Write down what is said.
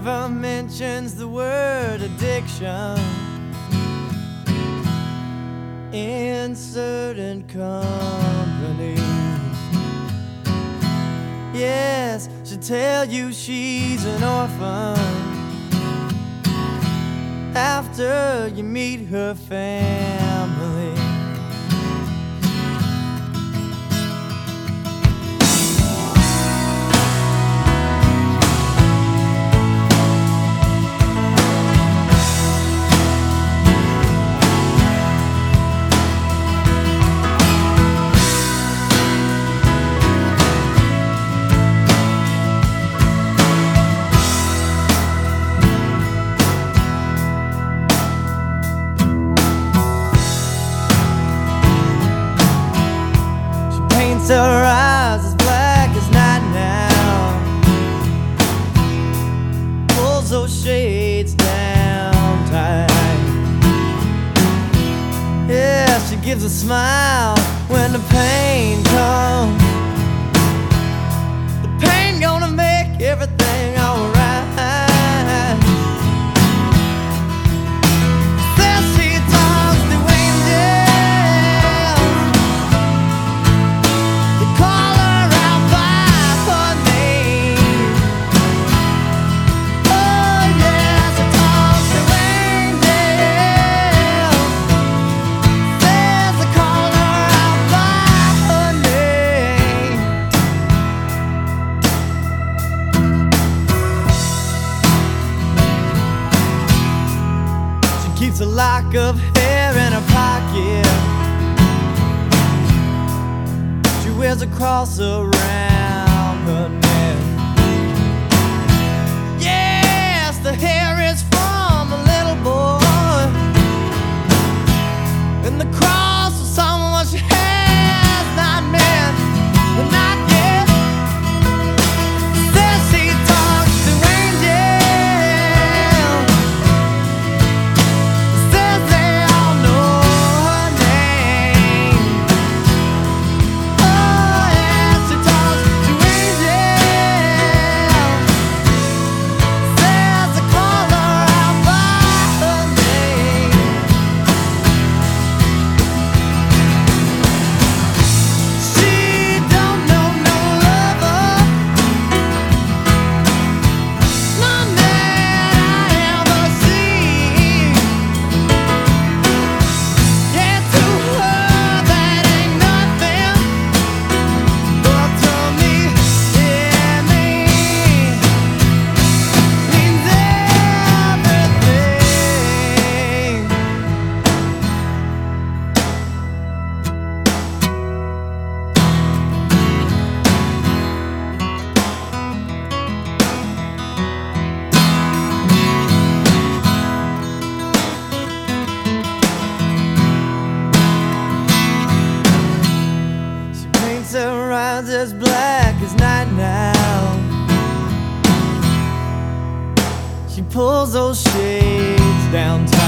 never mentions the word addiction in certain company. Yes, she'll tell you she's an orphan after you meet her family. Her eyes as black as night now. Pulls those shades down tight. Yeah, she gives a smile when the pain comes. Of hair in her pocket. She wears a cross around eyes as black as night now. She pulls those shades down tight.